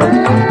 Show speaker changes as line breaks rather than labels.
Música hum.